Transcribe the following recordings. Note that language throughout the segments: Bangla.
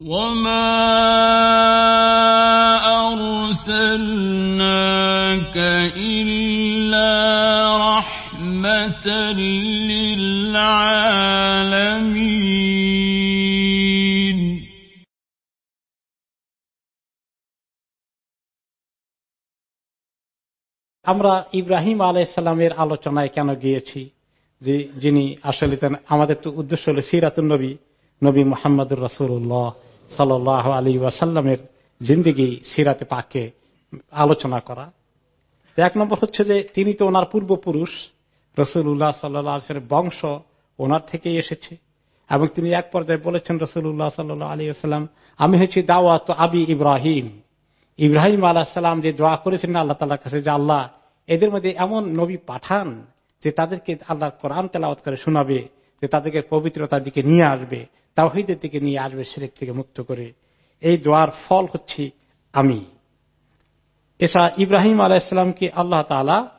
وما أرسلناك إلا رحمة للعالمين আমরা ইব্রাহিম আলাইসাল্লামের আলোচনায় কেন গিয়েছি যে যিনি আসলে তেন- আমাদের তো উদ্দেশ্য হল সিরাতুল নবী নবী মোহাম্মদুর রসুল্লাহ সাল আলী ওয়াসাল্লামের জিন্দিগি সিরাতে পাকে আলোচনা করা। এক নম্বর হচ্ছে যে তিনি তো ওনার পূর্বপুরুষ রসুল্লাহ সাল্লামের বংশ ওনার থেকেই এসেছে। এবং তিনি এক পর্যায়ে বলেছেন রসুল্লাহ সাল্লাহ আলী আসাল্লাম আমি হচ্ছি দাওয়াত আবি ইব্রাহিম। ইব্রাহিম আলাহ সাল্লাম যে দোয়া করেছেন আল্লাহ তালার কাছে, যে আল্লাহ এদের মধ্যে এমন নবী পাঠান যে তাদেরকে আল্লাহ কোরআন তেলাওয়াত করে শোনাবে। যে তাদেরকে পবিত্রতার দিকে নিয়ে আসবে, তাওহিদের দিকে নিয়ে আসবে সেরেক থেকে মুক্ত করে। এই দোয়ার ফল হচ্ছে আমি। এছাড়া ইব্রাহিম আলাইসালামকে আল্লাহ তালা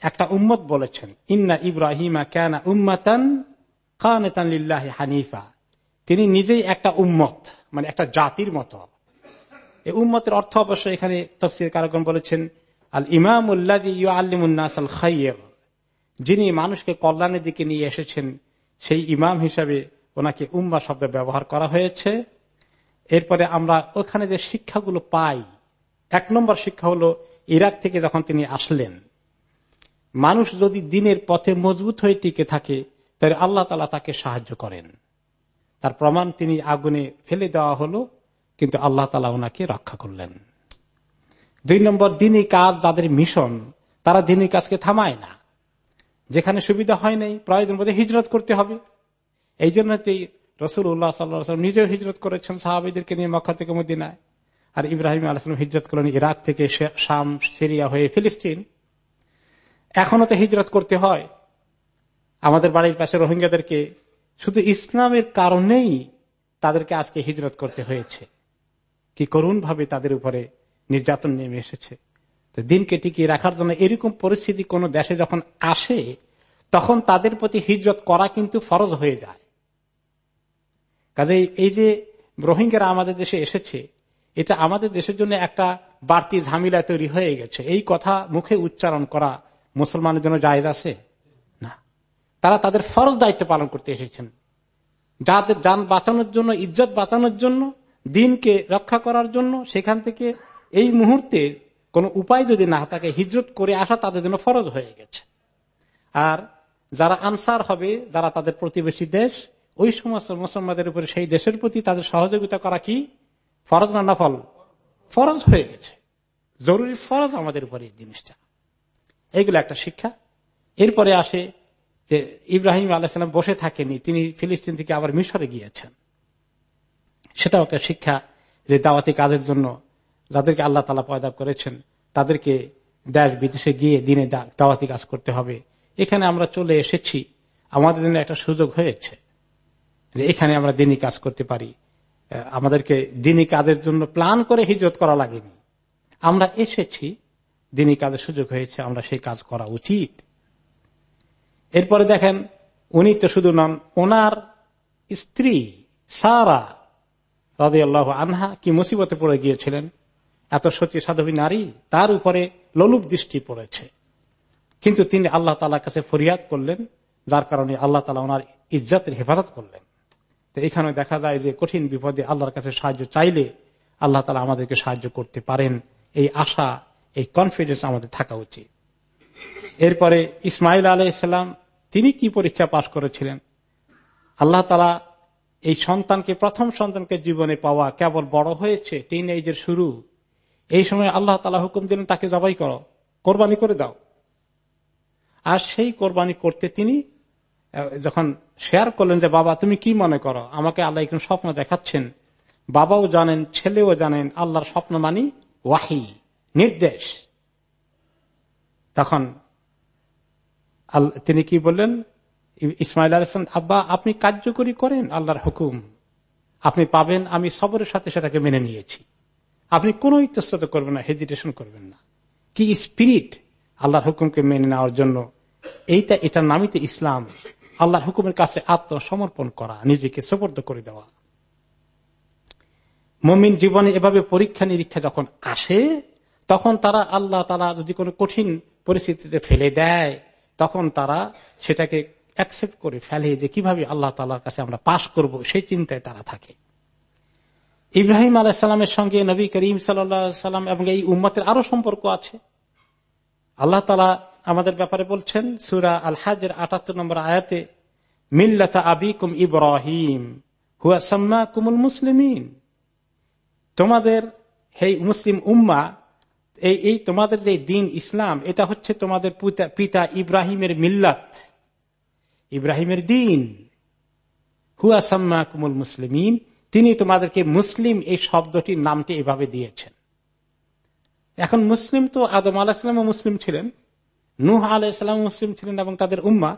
একটা উম্মত বলেছেন। ইন্না ইব্রাহিমা কেনা উম্মাতান কানেতান হানিফা। তিনি নিজেই একটা উম্মত মানে একটা জাতির মতো। এই উম্মতের অর্থ অবশ্য এখানে তফসির কারকম বলেছেন আল ইমাম আল্লিমুন্নাস আল খাইয়ের যিনি মানুষকে কল্যাণের দিকে নিয়ে এসেছেন, সেই ইমাম হিসাবে ওনাকে উম্মা শব্দ ব্যবহার করা হয়েছে। এরপরে আমরা ওখানে যে শিক্ষাগুলো পাই, এক নম্বর শিক্ষা হলো ইরাক থেকে যখন তিনি আসলেন, মানুষ যদি দিনের পথে মজবুত হয়ে টিকে থাকে, তাহলে আল্লাহ তালা তাকে সাহায্য করেন। তার প্রমাণ তিনি আগুনে ফেলে দেওয়া হলো, কিন্তু আল্লাহ তালা ওনাকে রক্ষা করলেন। দুই নম্বর, দিনই কাজ যাদের মিশন, তারা দিনই কাজকে থামায় না। যেখানে সুবিধা হয় নাই প্রয়োজন বোধে হিজরত করতে হবে। এই জন্য রসুল উল্লাহ সাল্লাম নিজেও হিজরত করেছেন সাহাবিদেরকে নিয়ে মক্কা থেকে মদিনায়। আর ইব্রাহিম আলাহাম হিজরত করলেন ইরাক থেকে শাম, সিরিয়া হয়ে ফিলিস্তিন। এখনও তো হিজরত করতে হয়। আমাদের বাড়ির পাশে রোহিঙ্গাদেরকে শুধু ইসলামের কারণেই তাদেরকে আজকে হিজরত করতে হয়েছে। কি করুণ ভাবে তাদের উপরে নির্যাতন নেমে এসেছে। দিনকে টিকিয়ে রাখার জন্য এরকম পরিস্থিতি কোন দেশে যখন আসে, তখন তাদের প্রতি হিজরত করা কিন্তু ফরজ হয়ে যায়। কাজে এই যে রোহিঙ্গারা আমাদের দেশে এসেছে, এটা আমাদের দেশের জন্য একটা বাড়তি ঝামেলা তৈরি হয়ে গেছে। এই কথা মুখে উচ্চারণ করা মুসলমানের জন্য জায়জ আছে? না। তারা তাদের ফরজ দায়িত্ব পালন করতে এসেছেন। যাদের যান বাঁচানোর জন্য, ইজ্জত বাঁচানোর জন্য, দিনকে রক্ষা করার জন্য সেখান থেকে এই মুহূর্তে কোন উপায় যদি না থাকে, হিজরত করে আসা তাদের জন্য ফরজ হয়ে গেছে। আর যারা আনসার হবে, যারা তাদের প্রতিবেশী দেশ, ওই সমস্ত মুসলমানদের উপরে সেই দেশের প্রতি তাদের সহযোগিতা করা কি? ফরজ না নফল? ফরজ হয়ে গেছে। জরুরি ফরজ আমাদের উপরে জিনিসটা। এইগুলো একটা শিক্ষা। এরপরে আসে যে ইব্রাহিম আলাহিসাম বসে থাকেনি, তিনি ফিলিস্তিন থেকে আবার মিশরে গিয়েছেন। সেটাও একটা শিক্ষা যে দাওয়াতি কাজের জন্য যাদেরকে আল্লাহ তালা পয়দা করেছেন, তাদেরকে দেশ বিদেশে গিয়ে দিনে দাওয়াতি কাজ করতে হবে। এখানে আমরা চলে এসেছি। আমাদের জন্য একটা সুযোগ হয়েছে যে এখানে আমরা দিনই কাজ করতে পারি। আমাদেরকে দিনই কাজের জন্য প্ল্যান করে হিজরত করা লাগেনি। আমরা এসেছি, দিনই কাজের সুযোগ হয়েছে, আমরা সেই কাজ করা উচিত। এরপরে দেখেন, উনি তো শুধু নন, ওনার স্ত্রী সারা আল্লাহ আনহা কি মুসিবতে পড়ে গিয়েছিলেন? এত সত্যি সাধবী নারী, তার উপরে লোলুপ দৃষ্টি পড়েছে। কিন্তু তিনি আল্লাহ তালার কাছে ফরিয়াদ করলেন, যার কারণে আল্লাহ তালা ওনার ইজ্জতের হেফাজত করলেন। তো এখানে দেখা যায় যে কঠিন বিপদে আল্লাহর কাছে সাহায্য চাইলে আল্লাহ তালা আমাদেরকে সাহায্য করতে পারেন। এই আশা, এই কনফিডেন্স আমাদের থাকা উচিত। এরপরে ইসমাইল আলাইসাল্লাম তিনি কি পরীক্ষা পাশ করেছিলেন? আল্লাহ তালা এই সন্তানকে, প্রথম সন্তানকে জীবনে পাওয়া কেবল বড় হয়েছে টিন এইজের শুরু। এই সময় আল্লাহ তালা হুকুম দিলেন, তাকে জবাই করো, কোরবানি করে দাও। আর সেই কোরবানি করতে তিনি যখন শেয়ার করলেন যে, বাবা, তুমি কি মনে করো? আমাকে আল্লাহ একটু স্বপ্ন দেখাচ্ছেন। বাবাও জানেন, ছেলেও জানেন, আল্লাহর স্বপ্ন মানি ওয়াহি, নির্দেশ। তখন তিনি কি বললেন? ইসমাইল আলাম আব্বা, আপনি কার্যকরী করেন আল্লাহর হুকুম। আপনি পাবেন, আমি সবরের সাথে সেটাকে মেনে নিয়েছি। আপনি কোন ইতস্তত করবেন না হেজিটেশন করবেন না। কি স্পিরিট আল্লাহর হুকুমকে মেনে নেওয়ার জন্য এইটা এটার নামই তো ইসলাম, আল্লাহর হুকুমের কাছে আত্মসমর্পণ করা, নিজেকে সুপর্দ করে দেওয়া। মমিন জীবনে এভাবে পরীক্ষা নিরীক্ষা যখন আসে, তখন তারা আল্লাহ তারা যদি কোনো কঠিন পরিস্থিতিতে ফেলে দেয়, তখন তারা সেটাকে অ্যাকসেপ্ট করে ফেলে যে কীভাবে আল্লাহ তালার কাছে আমরা পাশ করব, সেই চিন্তায় তারা থাকে। ইব্রাহিম আলাহিসাল্লামের সঙ্গে নবী করিম সাল্লাম এবং এই উম্মতের আরও সম্পর্ক আছে। আল্লাহ তালা আমাদের ব্যাপারে বলছেন, সুরা আল হাজের আটাত্তর নম্বর আয়াতে, মিল্লাতা আবিকুম ইব্রাহিম, হুয়া সাম্মা কুমুল মুসলিমিন। তোমাদের হেই মুসলিম উম্মা, এই এই তোমাদের যে দিন ইসলাম, এটা হচ্ছে তোমাদের পিতা ইব্রাহিমের মিল্লাত। ইব্রাহিমের দিন, হুয়া সাম্মা কুমুল মুসলিমিন। তিনি তোমাদেরকে মুসলিম এই শব্দটির নামটি এভাবে দিয়েছেন। এখন মুসলিম তো আদম আলাহিসাম মুসলিম ছিলেন, নুহ আলাইসালাম মুসলিম ছিলেন এবং তাদের উম্মা।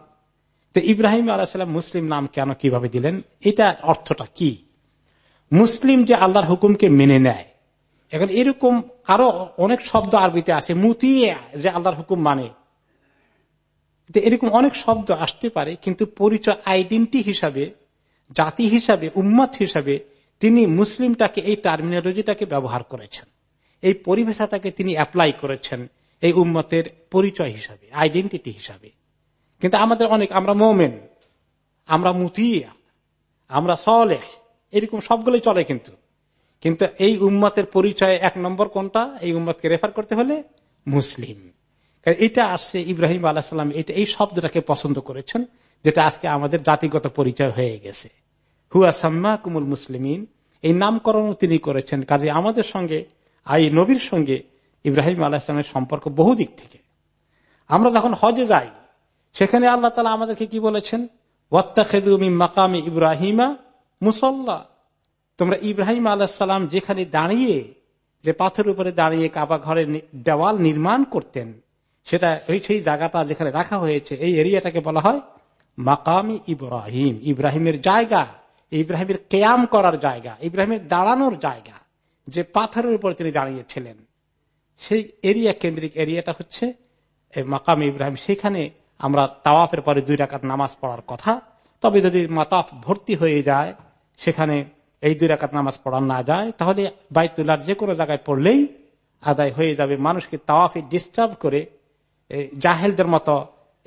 তো ইব্রাহিম আলাহিসাম মুসলিম নাম কেন কীভাবে দিলেন? এটা অর্থটা কি? মুসলিম যে আল্লাহর হুকুমকে মেনে নেয়। এখন এরকম আরও অনেক শব্দ আরবিতে আছে, মুতিয়ে, যে আল্লাহর হুকুম মানে। এরকম অনেক শব্দ আসতে পারে, কিন্তু পরিচয় আইডেন্টি হিসাবে জাতি হিসাবে, উম্মত হিসাবে তিনি মুসলিমটাকে, এই টার্মিনোলজিটাকে ব্যবহার করেছেন। এই পরিভাষাটাকে তিনি অ্যাপ্লাই করেছেন এই উম্মতের পরিচয় হিসাবে আইডেন্টিটি হিসাবে। কিন্তু আমাদের অনেক, আমরা মোমেন, আমরা মুতিয়া, আমরা সলেহ, এরকম সবগুলোই চলে কিন্তু। কিন্তু এই উম্মতের পরিচয় এক নম্বর কোনটা? এই উম্মতকে রেফার করতে হলে মুসলিম। এটা আসছে ইব্রাহিম আলাহাম এটা এই শব্দটাকে পছন্দ করেছেন। যেটা আজকে আমাদের জাতিগত পরিচয় হয়ে গেছে। হুয়া সাম্মা কুমুল মুসলিমিন, এই নামকরণও তিনি করেছেন। কাজে আমাদের সঙ্গে আই নবীর সঙ্গে ইব্রাহিম আলাহিসামের সম্পর্ক বহু দিক থেকে। আমরা যখন হজে যাই, সেখানে আল্লাহ তালা আমাদেরকে কি বলেছেন? মাকামি ইব্রাহিমা মুসল্লা। তোমরা ইব্রাহিম আলাহাম যেখানে দাঁড়িয়ে, যে পাথরের উপরে দাঁড়িয়ে কাবা ঘরের দেওয়াল নির্মাণ করতেন, সেটা ওই সেই জায়গাটা যেখানে রাখা হয়েছে, এই এরিয়াটাকে বলা হয় মাকামি ইব্রাহিম। ইব্রাহিমের জায়গা, ইব্রাহিমের কেয়াম করার জায়গা, ইব্রাহিমের দাঁড়ানোর জায়গা, যে পাথরের উপর তিনি দাঁড়িয়েছিলেন, সেই এরিয়া কেন্দ্রিক এরিয়াটা হচ্ছে মাকাম ইব্রাহিম, সেখানে আমরা তাওয়াফের পরে দুই রাকাত নামাজ পড়ার কথা। তবে যদি মাতাফ ভর্তি হয়ে যায়, সেখানে এই দুই রাকাত নামাজ পড়া না যায়, তাহলে বাইতুল্লার যে কোনো জায়গায় পড়লেই আদায় হয়ে যাবে। মানুষকে তাওয়াফে ডিস্টার্ব করে জাহেলদের মতো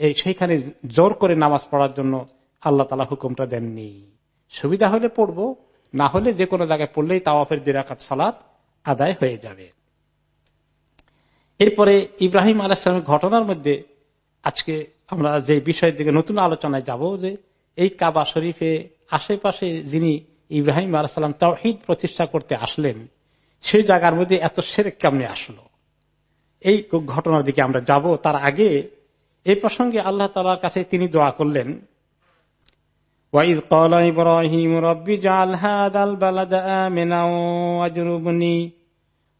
এই সেইখানে জোর করে নামাজ পড়ার জন্য আল্লাহ তালা হুকুমটা দেননি। সুবিধা হলে পড়ব, না হলে যে কোনো জায়গায় পড়লেই তাওয়াফের দিরাকাত সালাত আদায় হয়ে যাবে। এরপরে ইব্রাহিম আলাহামের ঘটনার মধ্যে আজকে আমরা যে বিষয়ের দিকে নতুন আলোচনায় যাব যে এই কাবা শরীফে আশেপাশে যিনি ইব্রাহিম আলাহাম তাওহিদ প্রতিষ্ঠা করতে আসলেন, সেই জায়গার মধ্যে এত সেরেক কেমনে আসলো? এই ঘটনার দিকে আমরা যাব। তার আগে এই প্রসঙ্গে আল্লাহ তালার কাছে তিনি দোয়া করলেন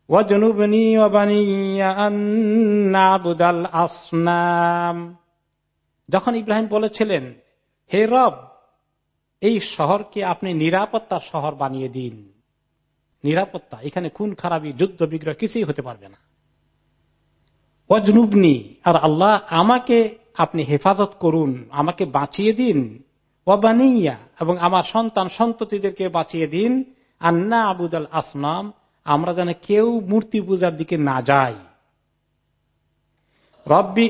ওয়াজনুবনি আসনাম। যখন ইব্রাহিম বলেছিলেন, হে রব, এই শহরকে আপনি নিরাপত্তা শহর বানিয়ে দিন। নিরাপত্তা, এখানে খুন, খারাপি, যুদ্ধ, বিগ্রহ কিছুই হতে পারবে না। অজনুবনি আর আল্লাহ আমাকে আপনি হেফাজত করুন, আমাকে বাঁচিয়ে দিন। ওবানিয়া এবং আমার সন্তান সন্ততিদেরকে বাঁচিয়ে দিন। আন্না আবুদাল আসনাম, আমরা যেন কেউ মূর্তি পূজার দিকে না যাই। রব্বি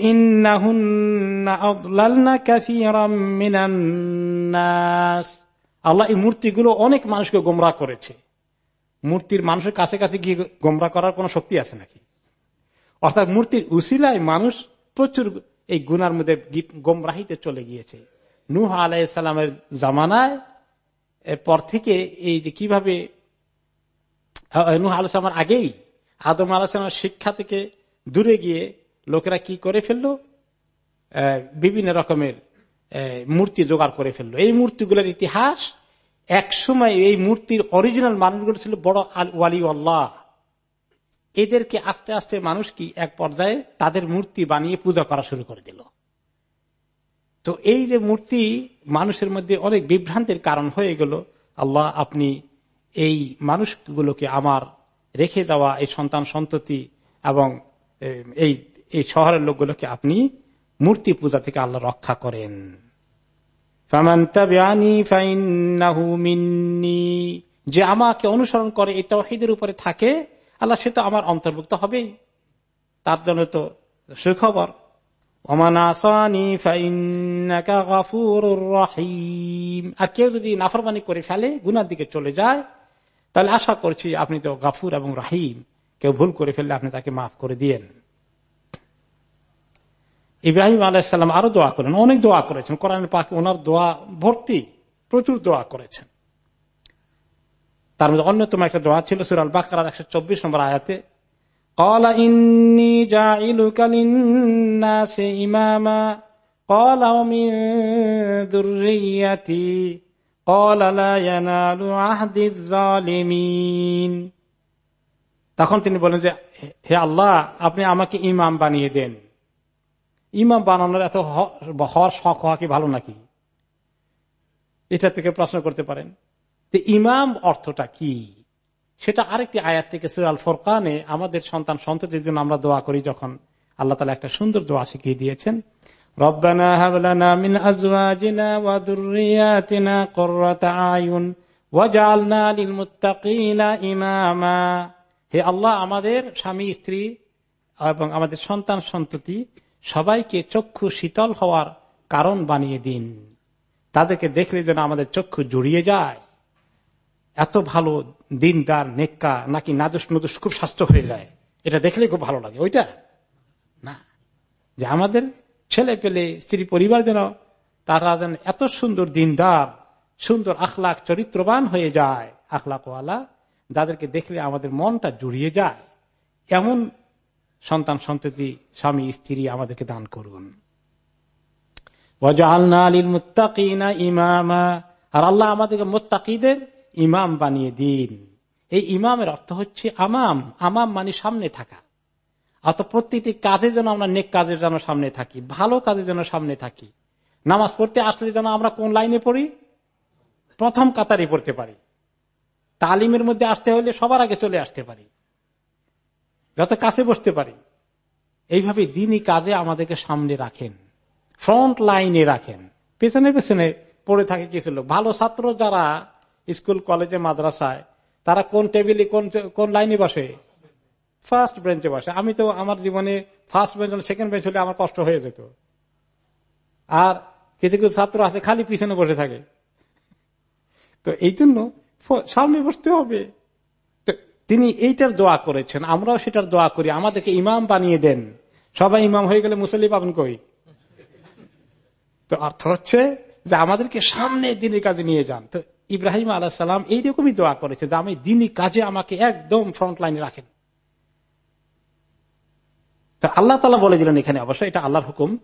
আল্লাহ এই মূর্তিগুলো অনেক মানুষকে গোমরা করেছে। মূর্তির মানুষের কাছে কাছে গিয়ে গোমরা করার কোন শক্তি আছে নাকি? অর্থাৎ মূর্তির উসিলায় মানুষ প্রচুর এই গুনার মধ্যে গোমরাহিতে চলে গিয়েছে। নুহ আলাইসালামের জামানায় পর থেকে এই যে কীভাবে নুহ আলাইসালামের আগেই আদম আলাহিসামের শিক্ষা থেকে দূরে গিয়ে লোকেরা কি করে ফেলল? বিভিন্ন রকমের মূর্তি জোগাড় করে ফেলল। এই মূর্তিগুলোর ইতিহাস এক সময় এই মূর্তির অরিজিনাল মানুষগুলো ছিল বড় ওয়ালি আল্লাহ এদেরকে আস্তে আস্তে মানুষ কি এক পর্যায়ে তাদের মূর্তি বানিয়ে পূজা করা শুরু করে দিল। তো এই যে মূর্তি মানুষের মধ্যে অনেক বিভ্রান্তির কারণ হয়ে গেল, আল্লাহ আপনি এই মানুষগুলোকে আমার রেখে যাওয়া এই সন্তান সন্ততি এবং এই এই শহরের লোকগুলোকে আপনি মূর্তি পূজা থেকে আল্লাহ রক্ষা করেন। যে আমাকে অনুসরণ করে এই তহিদের উপরে থাকে আল্লাহ, সে তো আমার অন্তর্ভুক্ত হবেই। তার জন্য তো সুখবর। আর কেউ যদি নাফরমানি করে ফেলে, গুনার দিকে চলে যায়, তাহলে আশা করছি আপনি তো গাফুর এবং রাহিম। কেউ ভুল করে ফেললে আপনি তাকে মাফ করে দিয়েন। ইব্রাহিম আলাহিসাল্লাম আরও দোয়া করেন। অনেক দোয়া করেছেন। কোরআন পাকে ওনার দোয়া ভর্তি। প্রচুর দোয়া করেছেন। তার মধ্যে অন্যতম একটা দোয়া ছিল সুরাল বাকরার একশো চব্বিশ নম্বর আয়াতে ইমামা কলা মিন তখন তিনি বলেন যে, হে আল্লাহ, আপনি আমাকে ইমাম বানিয়ে দেন। ইমাম বানানোর এত হওয়ার শখ হওয়া কি ভালো নাকি? এটা থেকে প্রশ্ন করতে পারেন। ইমাম অর্থটা কি? সেটা আরেকটি আয়াত থেকে সুরাল ফোরকানে আমাদের সন্তান সন্ততির জন্য আমরা দোয়া করি যখন আল্লাহ তালা একটা সুন্দর দোয়া শিখিয়ে দিয়েছেন। ইমামা। হে আল্লাহ, আমাদের স্বামী, স্ত্রী এবং আমাদের সন্তান, সন্ততি সবাইকে চক্ষু শীতল হওয়ার কারণ বানিয়ে দিন। তাদেরকে দেখলে যেন আমাদের চক্ষু জুড়িয়ে যায়। এত ভালো দিনদার নেককা নাকি নাদুস নদুস খুব স্বাস্থ্য হয়ে যায়? এটা দেখলে খুব ভালো লাগে। ওইটা? না। যে আমাদের ছেলে পেলে, স্ত্রী পরিবার যেন তারা যেন এত সুন্দর দিনদার, সুন্দর আখলাখ চরিত্রবান হয়ে যায়, আখলাকওয়ালা যাদেরকে দেখলে আমাদের মনটা জুড়িয়ে যায়। এমন সন্তান, সন্ততি, স্বামী, স্ত্রী আমাদেরকে দান করুন। আর আল্লাহ আমাদেরকে মোত্তাকিদের ইমাম বানিয়ে দিন। এই ইমামের অর্থ হচ্ছে আমাম আমাম মানে সামনে থাকা। অত প্রত্যেকটি কাজে যেন আমরা নেক কাজের যেন সামনে থাকি, ভালো কাজের জন্য সামনে থাকি। নামাজ পড়তে আসলে যেন আমরা কোন লাইনে পড়ি? প্রথম কাতারে পড়তে পারি। তালিমের মধ্যে আসতে হলে সবার আগে চলে আসতে পারি। যত কাছে বসতে পারি। এইভাবে দিনই কাজে আমাদেরকে সামনে রাখেন। ফ্রন্ট লাইনে রাখেন। পেছনে পেছনে পড়ে থাকে কিছু লোক। ভালো ছাত্র যারা স্কুল, কলেজে, মাদ্রাসায়, তারা কোন টেবিলে, কোন কোন লাইনে বসে? ফার্স্ট বেঞ্চে বসে। আমি তো আমার জীবনে ফার্স্ট বেঞ্চ সেকেন্ড বেঞ্চ হলে আমার কষ্ট হয়ে যেত। আর কিছু কিছু ছাত্র আছে, খালি পিছনে বসে থাকে। তো এই জন্য সামনে বসতে হবে। তিনি এইটার দোয়া করেছেন, আমরাও সেটার দোয়া করি। আমাদেরকে ইমাম বানিয়ে দেন। সবাই ইমাম হয়ে গেলে মুসল্লি পাবেন কই? তো অর্থ হচ্ছে যে আমাদেরকে সামনে দিনের কাজে নিয়ে যান। তো ইব্রাহিম আলাহ সাল্লাম এইরকমই দোয়া করেছে যে, আমি দিনই কাজে আমাকে একদম ফ্রন্ট লাইনে রাখেন। তো আল্লাহ তালা বলে দিলেন এখানে অবশ্য, এটা আল্লাহর হুকুম।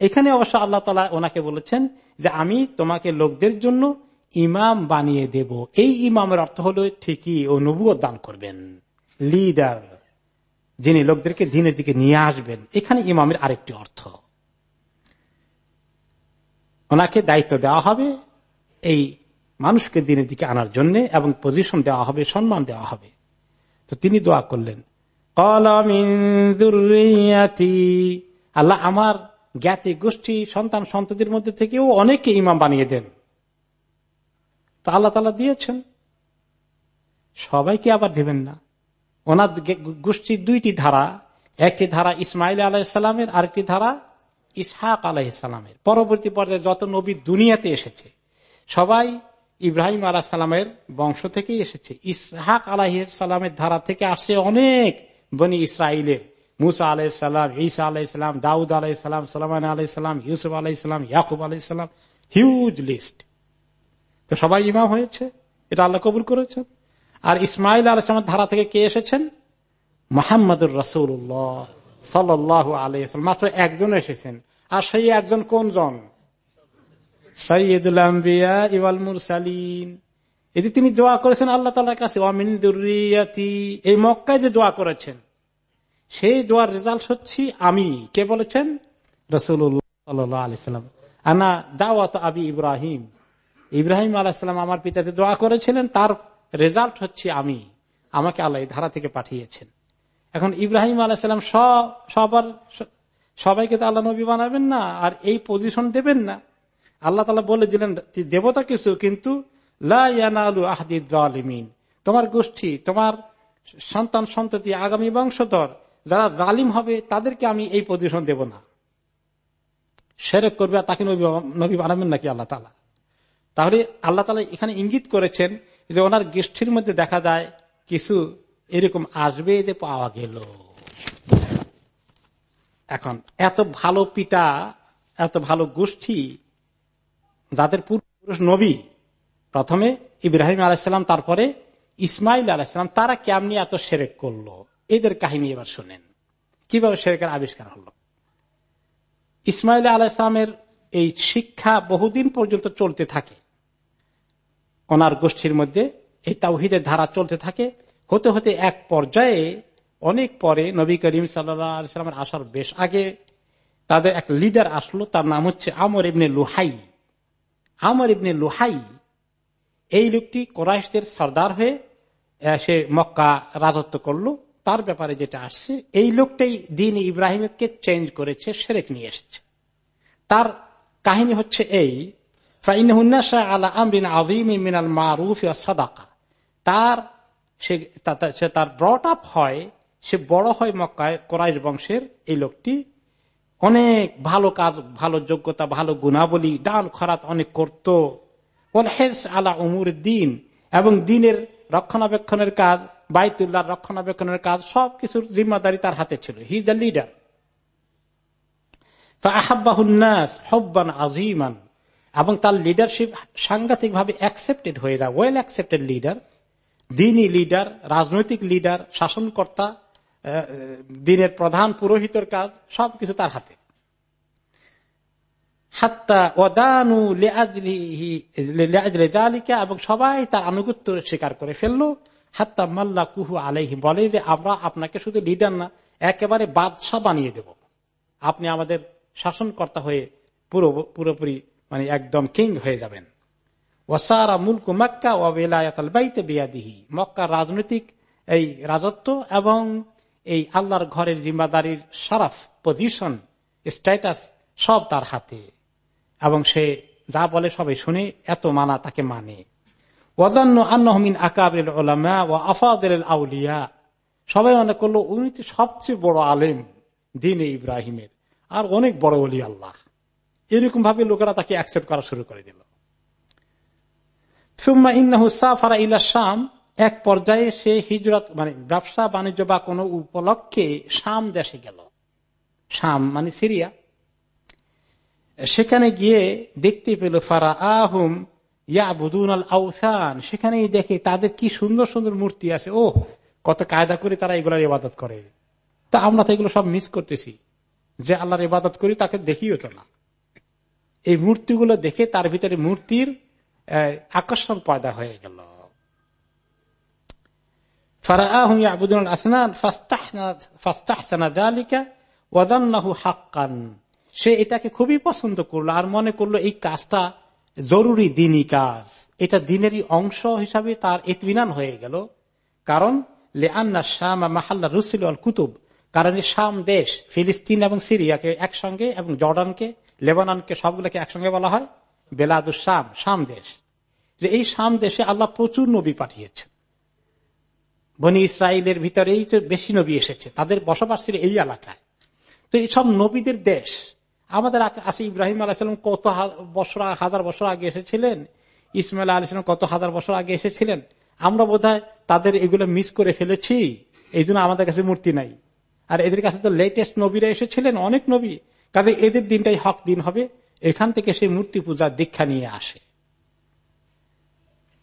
এখানে অবশ্য আল্লাহ তালা ওনাকে বলেছেন যে, আমি তোমাকে লোকদের জন্য ইমাম বানিয়ে দেব। এই ইমামের অর্থ হলো ঠিকই ও নবুয় দান করবেন। লিডার যিনি লোকদেরকে দিনের দিকে নিয়ে আসবেন। এখানে ইমামের আরেকটি অর্থ। ওনাকে দায়িত্ব দেওয়া হবে এই মানুষকে দিনের দিকে আনার জন্য এবং পজিশন দেওয়া হবে, সম্মান দেওয়া হবে। তো তিনি দোয়া করলেন আল্লাহ আমার জ্ঞাতি, গোষ্ঠী, সন্তান, সন্ততির মধ্যে থেকেও অনেকে ইমাম বানিয়ে দেন। তো আল্লাহ তালা দিয়েছেন। সবাইকে আবার দেবেন না। ওনার গোষ্ঠীর দুইটি ধারা, একটি ধারা ইসমাইল আলাহিসাল্লামের আরেকটি ধারা ইসহাক আলাহিসাল্লামের পরবর্তী পর্যায়ে যত নবী দুনিয়াতে এসেছে, সবাই ইব্রাহিম আলাহ সাল্লামের বংশ থেকেই এসেছে। ইসহাক আলাহিসাল্লামের ধারা থেকে আসে অনেক বনি ইসরায়েলের মুসা আলাইসাল্লাম ঈসা আলাইসাল্লাম দাউদ আলাইসাল্লাম সালামান আলাইসাল্লাম ইউসুফ আলাইসাল্লাম ইয়াকুব আলাইসাল্লাম হিউজ লিস্ট। তো সবাই ইমাম হয়েছে, এটা আল্লাহ কবুল করেছেন। আর ইসমাইল আলাইসলামের ধারা থেকে কে এসেছেন? মোহাম্মদুর রসুল্লাহ সাল্লাহ আলাইসাল মাত্র একজন এসেছেন। আর সেই একজন কোন জন সৈয়দুল তিনি দোয়া করেছেন আল্লাহ তালার কাছে এই মক্কায় যে দোয়া করেছেন, সেই দোয়ার রেজাল্ট হচ্ছে আমি। কে বলেছেন? রসুল্লাহ আলাইসাল্লাম আনা দাওয়াত আবি ইব্রাহিম। ইব্রাহিম আলাহিসাম আমার পিতাতে দোয়া করেছিলেন, তার রেজাল্ট হচ্ছে আমি। আমাকে আল্লাহ ধারা থেকে পাঠিয়েছেন। এখন ইব্রাহিম আলাহিসাম সবার, সবাইকে তো আল্লাহ নবী বানাবেন না, আর এই পজিশন দেবেন না। আল্লাহ তালা বলে দিলেন, দেবতা কিছু, কিন্তু তোমার গোষ্ঠী, তোমার সন্তান সন্ততি আগামী বংশধর, যারা জালিম হবে, তাদেরকে আমি এই পজিশন দেব না। সেরেক করবে আর তাকে নবী বানাবেন নাকি আল্লাহ তালা তাহলে আল্লাহ তালা এখানে ইঙ্গিত করেছেন যে ওনার গোষ্ঠীর মধ্যে দেখা যায় কিছু এরকম আসবে যে পাওয়া গেল। এখন, এত ভালো পিতা, এত ভালো গোষ্ঠী, যাদের পূর্বপুরুষ নবী, প্রথমে ইব্রাহিম আলাইসাল্লাম তারপরে ইসমাইল আলাইসালাম তারা কেমনি এত সেরেক করল? এদের কাহিনী এবার শোনেন। কীভাবে সেরেকের আবিষ্কার হলো? ইসমাইল আলাইসলামের এই শিক্ষা বহুদিন পর্যন্ত চলতে থাকে। ওনার গোষ্ঠীর মধ্যে এই তাওহিদের ধারা চলতে থাকে। হতে হতে এক পর্যায়ে অনেক পরে নবী করিম সাল্লামের আসার বেশ আগে তাদের এক লিডার আসলো, তার নাম হচ্ছে আমর ইবনে লুহাই। আমর ইবনে লুহাই, এই লোকটি কোরআশদের সর্দার হয়ে সে মক্কা রাজত্ব করল। তার ব্যাপারে যেটা আসছে, এই লোকটাই দিন ইব্রাহিমকে চেঞ্জ করেছে, সেরেক নিয়ে এসেছে। তার কাহিনী হচ্ছে এই আলা আমরিন আজিম মিনাল মারুফ সাদাকা। তার সে তার ব্রট আপ হয়, সে বড় হয় মক্কায় কোরআশ বংশের এই লোকটি। অনেক ভালো কাজ, ভালো যোগ্যতা, ভালো গুণাবলী, দান খরাত অনেক করত। হেস আলা উমুর দিন এবং দিনের রক্ষণাবেক্ষণের কাজ বাইতুল্লাহ রক্ষণাবেক্ষণের কাজ সবকিছুর জিম্মাদারি তার হাতে ছিল। He the leader. হব্বান এবং তার লিডারশিপ সাংঘাতিক ভাবে অ্যাকসেপ্টেড হয়ে যায়। Well accepted leader. দিনই লিডার, রাজনৈতিক লিডার, শাসনকর্তা দিনের প্রধান পুরোহিতের কাজ, সবকিছু তার হাতে। এবং সবাই তার আনুগত্য স্বীকার করে ফেলল। হাত্তা মাল্লা কুহু আলাইহি, বলে যে আমরা আপনাকে শুধু লিডার না, একেবারে বাদশাহ বানিয়ে দেব। আপনি আমাদের শাসনকর্তা হয়ে পুরো, পুরোপুরি মানে একদম কিং হয়ে যাবেন। ওসারা মুলকু মক্কা ও বেলায়াতাল বাইতে বিয়াদিহি। রাজনৈতিক এই রাজত্ব এবং এই আল্লাহর ঘরের জিম্মাদারির সারাফ পজিশন স্ট্যাটাস সব তার হাতে। এবং সে যা বলে সবাই শুনে এত মানা তাকে মানে। আউলিয়া। সবাই মনে করল উনি সবচেয়ে বড় আলেম দিন ইব্রাহিমের। আর অনেক বড় অলি আল্লাহ। এরকম ভাবে লোকেরা তাকে অ্যাকসেপ্ট করা শুরু করে দিল। সুম্মা ইন্নাহু সাফারা ইলা শাম, এক পর্যায়ে সে হিজরত মানে ব্যবসা বাণিজ্য বা কোন উপলক্ষে শাম দেশে গেল। শাম মানে সিরিয়া। সেখানে গিয়ে দেখতে পেল ফারা আহুম ইয়া বুদুন আল আউসান। সেখানেই দেখে তাদের কি সুন্দর সুন্দর মূর্তি আছে। ও কত কায়দা করে তারা এগুলার ইবাদত করে। তা আমরা তো এগুলো সব মিস করতেছি। যে আল্লাহর ইবাদত করি তাকে দেখিও তো না। এই মূর্তিগুলো দেখে তার ভিতরে মূর্তির আকর্ষণ পয়দা হয়ে গেল। সে এটাকে খুবই পছন্দ করল আর মনে করল এই কাজটা জরুরি দিনই কাজ। এটা দিনেরই অংশ হিসাবে তার ইতমিনান হয়ে গেল। কারণ, লেআন্না শাম মাহাল্লা রুসিল কুতুব, কারণ শাম দেশ, ফিলিস্তিন এবং সিরিয়াকে একসঙ্গে এবং জর্ডানকে, লেবাননকে সবগুলোকে একসঙ্গে বলা হয়। বেলাদুস শাম শাম দেশ। যে এই শাম দেশে আল্লাহ প্রচুর নবী পাঠিয়েছে বনি ইসরায়েলের ভিতরেই তো বেশি নবী এসেছে। তাদের বসবাস ছিল এই এলাকায়। তো এই সব নবীদের দেশ, আমাদের আছে ইব্রাহিম আলাহিসাম কত বছর হাজার বছর আগে এসেছিলেন। ইসমাইল আলাইসালাম কত হাজার বছর আগে এসেছিলেন। আমরা বোধ তাদের এগুলো মিস করে ফেলেছি। এই আমাদের কাছে মূর্তি নাই। আর এদের কাছে তো লেটেস্ট নবীরা এসেছিলেন, অনেক নবী। কাজে এদের দিনটাই হক দিন হবে। এখান থেকে সেই মূর্তি পূজার দীক্ষা নিয়ে আসে।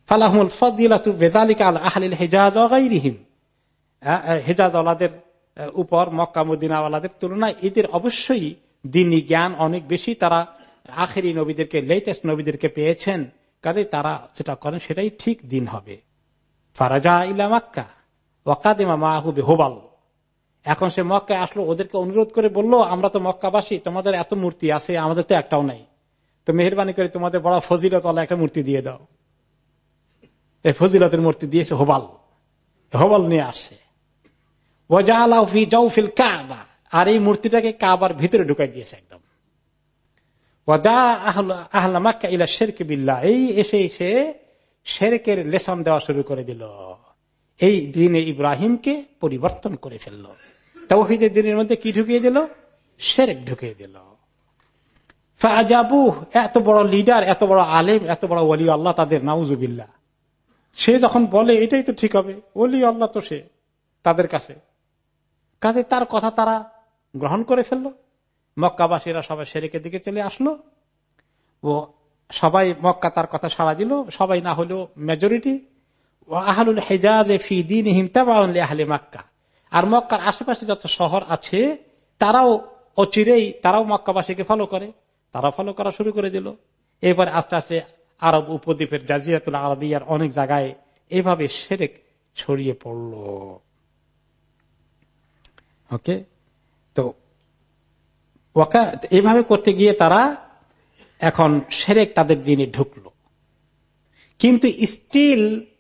ফালাহমুল ফদিলাতু বেদালিকা আল আহলিল হেজাজ অগাইরিহিম হেজাজ আলাদের উপর, মক্কা মদিনাওয়ালাদের তুলনায় এদের অবশ্যই দিনই জ্ঞান অনেক বেশি। তারা আখেরি নবীদেরকে লেটেস্ট নবীদেরকে পেয়েছেন। কাজে তারা যেটা করেন সেটাই ঠিক দিন হবে। ফারাজা ইলা মাক্কা ওয়াকাদিমা মাহুবে হোবাল এখন সে মক্কায় আসলো, ওদেরকে অনুরোধ করে বলল, আমরা তো মক্কাবাসী, তোমাদের এত মূর্তি আছে, আমাদের তো একটাও নাই। তো মেহরবানি করে তোমাদের বড় ফজিলত একটা মূর্তি দিয়ে দাও। এই ফজিলতের মূর্তি দিয়েছে হোবাল হোবাল নিয়ে আসে। আর এই মূর্তিটাকে কাবার ভিতরে ঢুকাই দিয়েছে একদম। আহলা মাক্কা ইলা শেরকে বিল্লা এই এসে এসে শেরকের লেসন দেওয়া শুরু করে দিল। এই দিনে ইব্রাহিমকে পরিবর্তন করে ফেলল। তৌহিদের দিনের মধ্যে কি ঢুকিয়ে দিল? শেরেক ঢুকিয়ে দিল। এত বড় লিডার, এত বড় আলেম, এত বড় ওলি আল্লাহ তাদের নাউজুবিল্লা সে যখন বলে, এটাই তো ঠিক হবে, ওলি আল্লাহ তো সে, তাদের কাছে। কাজে তার কথা তারা গ্রহণ করে ফেলল। মক্কাবাসীরা সবাই শেরেকের দিকে চলে আসলো। ও সবাই মক্কা তার কথা সাড়া দিল। সবাই না হলেও মেজরিটি আহলুল হেজাজ ফি দিন আহলে মক্কা আর মক্কার আশেপাশে যত শহর আছে, তারাও অচিরেই, তারাও মক্কাবাসীকে ফলো করে। তারা ফলো করা শুরু করে দিল। এবার আস্তে আস্তে আরব উপদ্বীপের জাজিয়াতুল আরবিয়ার অনেক জায়গায় এভাবে সেরেক ছড়িয়ে পড়ল। ওকে তো এভাবে করতে গিয়ে তারা এখন সেরেক তাদের দিনে ঢুকলো। কিন্তু স্টিল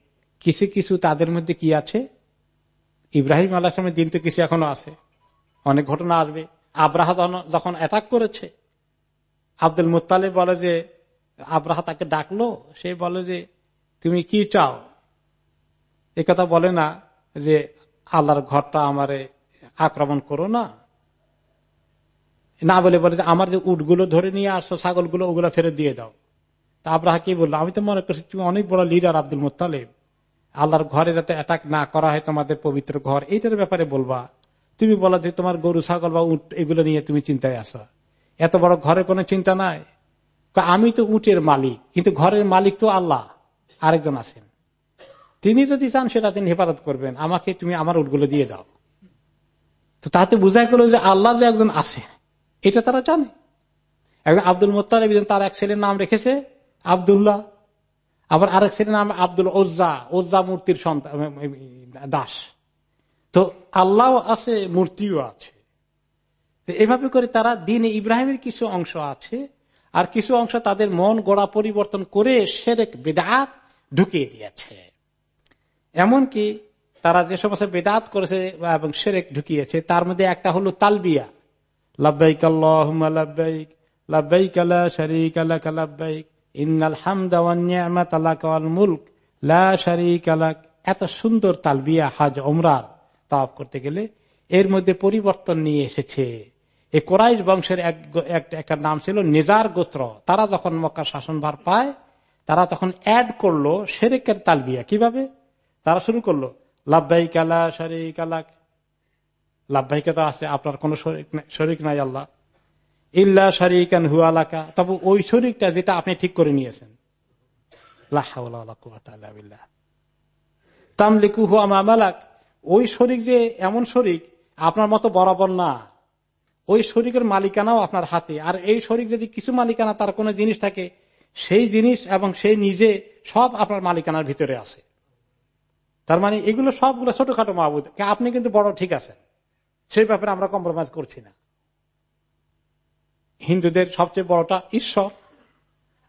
কিছু কিছু তাদের মধ্যে কি আছে? ইব্রাহিম আল্লাহামের দিন তো কিছু এখনও আছে। অনেক ঘটনা আসবে। আব্রাহা যখন অ্যাটাক করেছে, আব্দুল মুতালে বলে যে, আব্রাহা তাকে ডাকলো। সে বলে যে, তুমি কি চাও? কথা বলে না যে, আল্লাহর ঘরটা আমারে আক্রমণ করো না। না বলে বলে যে, আমার যে উটগুলো ধরে নিয়ে আসছো, ছাগলগুলো, ওগুলো ফেরত দিয়ে দাও। তা আব্রাহা কি বলল? আমি তো মনে করছি তুমি অনেক বড় লিডার আব্দুল মুতালেব আল্লাহর ঘরে যাতে অ্যাটাক না করা হয় তোমাদের পবিত্র ঘর, এইটার ব্যাপারে বলবা। তুমি বলা যে তোমার গরু, ছাগল বা উট, এগুলো নিয়ে তুমি চিন্তায় আসো এত বড় ঘরে কোনো চিন্তা নাই। আমি তো উটের মালিক, কিন্তু ঘরের মালিক তো আল্লাহ, আরেকজন আছেন। তিনি যদি চান সেটা তিনি হেফাজত করবেন, আমাকে তুমি আমার উটগুলো দিয়ে দাও। তো তাতে বোঝা গেল যে আল্লাহ যে একজন আছে এটা তারা জানে। একজন আব্দুল মোত্তার তার এক ছেলের নাম রেখেছে, আবদুল্লাহ। আবার আরেক ছেলের নাম আব্দুল ওজ্জা ওজ্জা মূর্তির সন্তান দাস। তো আল্লাহ আছে, মূর্তিও আছে। এভাবে করে তারা দিনে ইব্রাহিমের কিছু অংশ আছে, আর কিছু অংশ তাদের মন গোড়া পরিবর্তন করে সেরেক, বেদাত ঢুকিয়ে দিয়েছে। এমনকি তারা যে সমস্ত বেদাত করেছে এবং সেরেক ঢুকিয়েছে, তার মধ্যে একটা হলো তালবিয়া। লাব্বাইক আল্লাহ লাব্বাইক লাব্বাইক আল্লাহ শরিক আল্লাহ লাব্বাইক মুলক লা এত সুন্দর তালবিয়া, হাজ ওমরার তাপ করতে গেলে এর মধ্যে পরিবর্তন নিয়ে এসেছে। এই কোরাইশ বংশের একটা নাম ছিল নিজার গোত্র। তারা যখন মক্কা শাসনভার পায়, তারা তখন অ্যাড করল শেরেকের তালবিয়া। কীভাবে? তারা শুরু করল লাভবাই কালা শরিক আলাক লাভবাহিকা তো আছে, আপনার কোন শরিক নাই, আল্লাহ। ইল্লা শরিকান হু আলাকা তবে ওই শরিকটা যেটা আপনি ঠিক করে নিয়েছেন। তামলিকু হু আমালাক ওই শরিক যে এমন শরিক আপনার মতো বরাবর না। ওই শরিকের মালিকানাও আপনার হাতে। আর এই শরিক যদি কিছু মালিকানা, তার কোন জিনিস থাকে, সেই জিনিস এবং সেই নিজে সব আপনার মালিকানার ভিতরে আছে। তার মানে এগুলো সবগুলো ছোটখাটো মাহবুদ আপনি কিন্তু বড় ঠিক আছেন। সেই ব্যাপারে আমরা কম্প্রোমাইজ করছি না। হিন্দুদের সবচেয়ে বড়টা ঈশ্বর,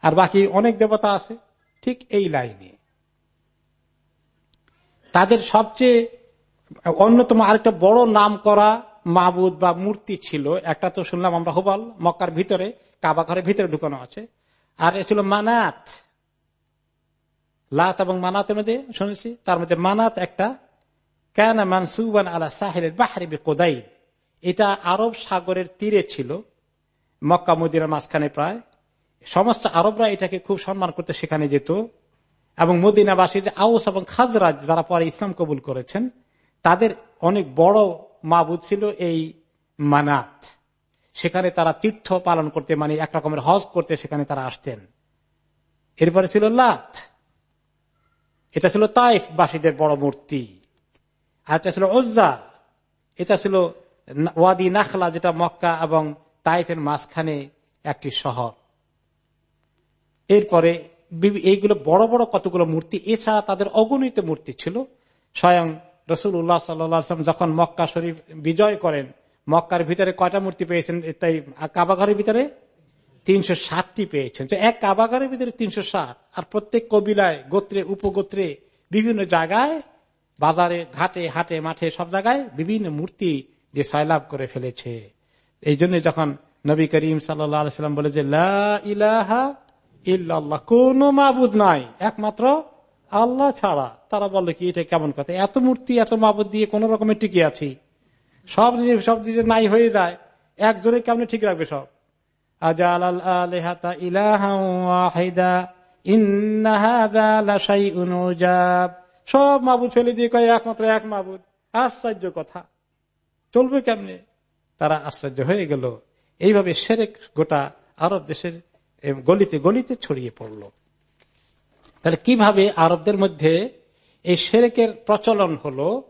আর বাকি অনেক দেবতা আছে ঠিক এই লাইনে। তাদের সবচেয়ে অন্যতম আরেকটা বড় নাম করা মাহবুদ বা মূর্তি ছিল, একটা তো শুনলাম আমরা হুবল, মক্কার ভিতরে, কাবা ঘরের ভিতরে ঢুকানো আছে, আর এ ছিল মানাত। লাত এবং মানাতের মধ্যে, শুনেছি? তার মধ্যে মানাত একটা, কেন মানসুবান আলা সাহেলের বাহারি কোদাই এটা আরব সাগরের তীরে ছিল মক্কা মদিনার মাঝখানে প্রায়। সমস্ত আরবরা এটাকে খুব সম্মান করতে সেখানে যেত। এবং মদিনাবাসী যে আউস এবং খাজরাজ যারা পরে ইসলাম কবুল করেছেন, তাদের অনেক বড় মাবুদ ছিল এই মানাত। সেখানে তারা তীর্থ পালন করতে মানে এক রকমের হজ করতে সেখানে তারা আসতেন। এরপরে ছিল লাত। এটা ছিল তাইফ বাসীদের বড় মূর্তি। আর এটা ছিল ওজ্জা এটা ছিল ওয়াদি নাখলা, যেটা মক্কা এবং তাইফের মাঝখানে একটি শহর। এরপরে এইগুলো বড় বড় কতগুলো মূর্তি, এছাড়া তাদের অগণিত মূর্তি ছিল। স্বয়ং রসুল উল্লাহ সাল্লাম যখন মক্কা শরীফ বিজয় করেন, মক্কার ভিতরে কয়টা মূর্তি পেয়েছেন? তাই কাবাঘরের ভিতরে তিনশো ষাটটি পেয়েছেন। এক কাবাঘরের ভিতরে তিনশো ষাট, আর প্রত্যেক কবিলায় গোত্রে, উপগোত্রে, বিভিন্ন জায়গায়, বাজারে, ঘাটে, হাটে, মাঠে, সব জায়গায় বিভিন্ন মূর্তি যে সয়লাভ করে ফেলেছে। এই জন্য যখন নবী করিম সাল্লাম বলে যে ইলাহা মাবুদ নাই, একমাত্র আল্লাহ ছাড়া। তারা বলল, কি, এটা কেমন কথা? এত মূর্তি, এত মাবুদ দিয়ে কোন রকমের টিকে আছি। সব জিনিস সব জিনিস নাই হয়ে যায়। একজনে কেমন ঠিক রাখবে সব? সব মাবুদ ফেলে দিয়ে কয়, একমাত্র এক মাবুদ। আশ্চর্য কথা। চলবে কেমনে? তারা আশ্চর্য হয়ে গেল। এইভাবে সেরেক গোটা আরব দেশের গলিতে গলিতে ছড়িয়ে পড়ল। তাহলে কীভাবে আরবদের মধ্যে এই সেরেকের প্রচলন হলো?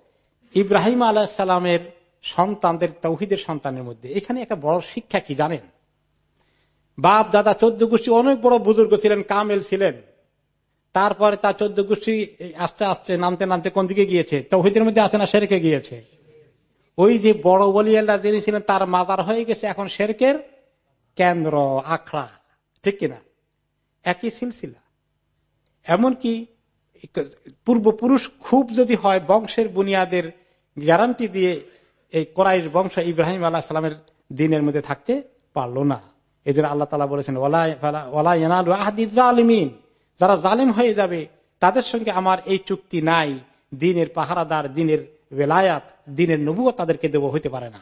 ইব্রাহিম আলাহ সালামের সন্তানদের তৌহিদের সন্তানের মধ্যে। এখানে একটা বড় শিক্ষা কি জানেন? বাপ, দাদা, চোদ্দ গোষ্ঠী অনেক বড় বুজুর্গ ছিলেন, কামেল ছিলেন। তারপরে তার চোদ্দ গোষ্ঠী আস্তে আস্তে নামতে নামতে কোন দিকে গিয়েছে? তৌহিদের মধ্যে আছে না সেরেকে গিয়েছে? ওই যে বড় বলিয়াল্লাহ যিনি ছিলেন, তার মাজার হয়ে গেছে এখন শেরকের কেন্দ্র, আখড়া। ঠিক কিনা? একই সিলসিলা। এমনকি পূর্বপুরুষ খুব যদি হয়, বংশের বুনিয়াদের গ্যারান্টি দিয়ে এই কোরআশ বংশ ইব্রাহিম আল্লাহ সালামের দিনের মধ্যে থাকতে পারল না। এই জন্য আল্লাহ তালা বলেছেন আলিমিন যারা জালিম হয়ে যাবে, তাদের সঙ্গে আমার এই চুক্তি নাই। দিনের পাহারাদার, দিনের বেলায়াত দিনের নবুয় তাদেরকে দেব হইতে পারে না।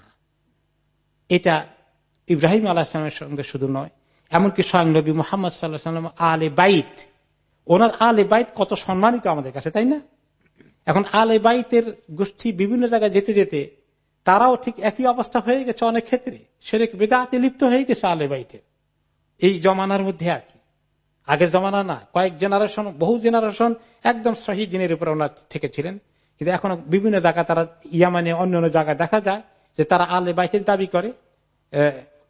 এটা ইব্রাহিম আলাহিসের সঙ্গে শুধু নয়, এমনকি স্বয়ং নবী মোহাম্মদ সাল্লাম আলে বাইত, ওনার আলে বাইত কত সম্মানিত আমাদের কাছে, তাই না? এখন আলে বাইতের গোষ্ঠী বিভিন্ন জায়গায় যেতে যেতে তারাও ঠিক একই অবস্থা হয়ে গেছে অনেক ক্ষেত্রে। সেরেক বেদাতে লিপ্ত হয়ে গেছে আলে বাইতের এই জমানার মধ্যে আর কি। আগের জমানা না, কয়েক জেনারেশন বহু জেনারেশন একদম সহি দিনের উপরে ওনার থেকে ছিলেন। কিন্তু এখন বিভিন্ন জায়গায় তারা ইয়ামানে অন্য অন্য জায়গায় দেখা যায় যে তারা আলে বাইতের দাবি করে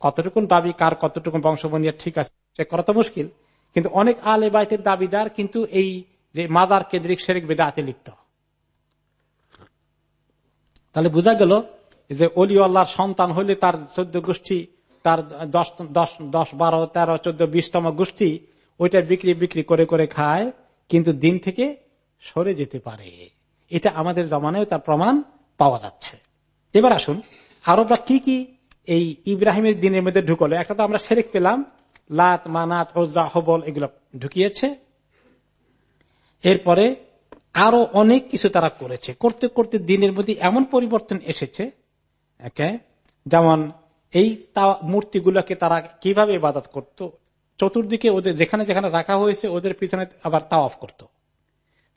কতটুকুন দাবি, কার কতটুকু বংশবনিয়া ঠিক আছে, সে করা তো মুশকিল। কিন্তু অনেক আলে বাইতের দাবিদার কিন্তু এই যে মাদার কেন্দ্রিক শেরেক বেদাতে লিপ্ত। তাহলে বোঝা গেল যে অলি আল্লাহর সন্তান হলে তার চোদ্দ গোষ্ঠী, তার দশ দশ দশ, বারো, তেরো, চোদ্দ, বিশতম গোষ্ঠী, ওইটা বিক্রি বিক্রি করে করে খায়, কিন্তু দিন থেকে সরে যেতে পারে। এটা আমাদের জমানায় তার প্রমাণ পাওয়া যাচ্ছে। এবার আসুন, আরবরা কি কি এই ইব্রাহিমের দিনের মধ্যে ঢুকলো? একটা তো আমরা সেরেক পেলাম, লাত, মানাত ওজা হবল এগুলো ঢুকিয়েছে। এরপরে আরও অনেক কিছু তারা করেছে। করতে করতে দিনের মধ্যে এমন পরিবর্তন এসেছে যেমন এই মূর্তিগুলোকে তারা কীভাবে ইবাদত করত, চতুর্দিকে ওদের যেখানে যেখানে রাখা হয়েছে, ওদের পিছনে আবার তাওয়াফ করত।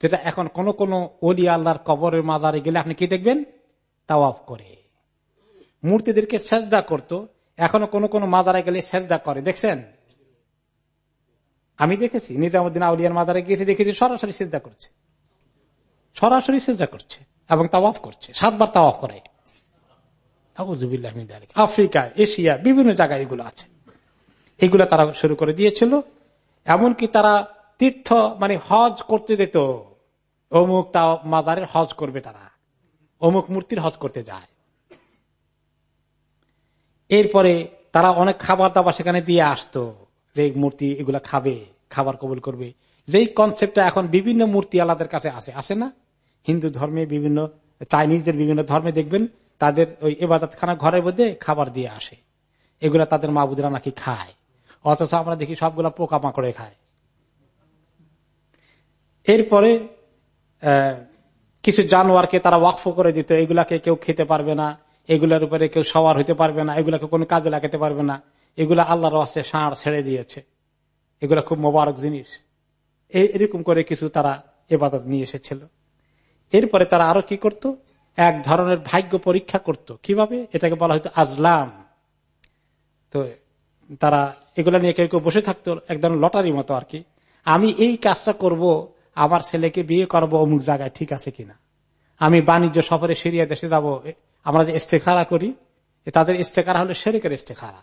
যেটা এখন কোন কোন অলি আল্লাহর কবরের মাজারে গেলে আপনি কি দেখবেন? তাওয়াফ করে। মূর্তিদেরকে সেজদা করত, এখনও কোন কোন মাজারে গেলে সেজদা করে। দেখছেন? আমি দেখেছি, নিজামুদ্দিন আউলিয়ার মাজারে গিয়েছি, দেখেছি সরাসরি সেজদা করছে। সরাসরি সেজদা করছে এবং তাওয়াফ করছে, সাতবার তাওয়াফ করে। আফ্রিকা, এশিয়া, বিভিন্ন জায়গায় এগুলো আছে। এগুলো তারা শুরু করে দিয়েছিল। এমনকি তারা তীর্থ মানে হজ করতে যেত, অমুক তা মাজারের হজ করবে তারা, অমুক মূর্তির হজ করতে যায়। এরপরে তারা অনেক খাবার দাবার সেখানে দিয়ে আসতো, যে মূর্তি এগুলা খাবে, খাবার কবুল করবে। যেই কনসেপ্টটা এখন বিভিন্ন মূর্তি আলাদের কাছে আসে আসে না? হিন্দু ধর্মে বিভিন্ন, চাইনিজদের বিভিন্ন ধর্মে দেখবেন, তাদের ওই এবাদত খানা ঘরের মধ্যে খাবার দিয়ে আসে। এগুলা তাদের মাবুদরা নাকি খায়। অথচ আমরা দেখি সবগুলা পোকা মাকড়ে খায়। এরপরে কিছু জানোয়ারকে তারা ওয়াকফ করে দিত, এগুলাকে কেউ খেতে পারবে না, এগুলার উপরে কেউ সওয়ার হইতে পারবে না, এগুলাকে কোনো কাজে লাগাতে পারবে না, এগুলা আল্লাহর আছে ষাঁড় ছেড়ে দিয়েছে। এগুলা খুব মোবারক জিনিস। এরকম করে কিছু তারা এবাদত নিয়ে এসেছিল। এরপরে তারা আরও কি করত? এক ধরনের ভাগ্য পরীক্ষা করত। কীভাবে? এটাকে বলা হয়তো আজলাম। তো তারা এগুলা নিয়ে কেউ কেউ বসে থাকতো, একদম লটারি মতো আর কি। আমি এই কাজটা করব আমার ছেলেকে বিয়ে করব অমুক জায়গায়, ঠিক আছে কিনা? আমি বাণিজ্য সফরে সিরিয়া দেশে যাব আমরা যে ইস্তেখারা করি তাদের ইস্তেখারা হলো শেরেকের ইস্তেখারা।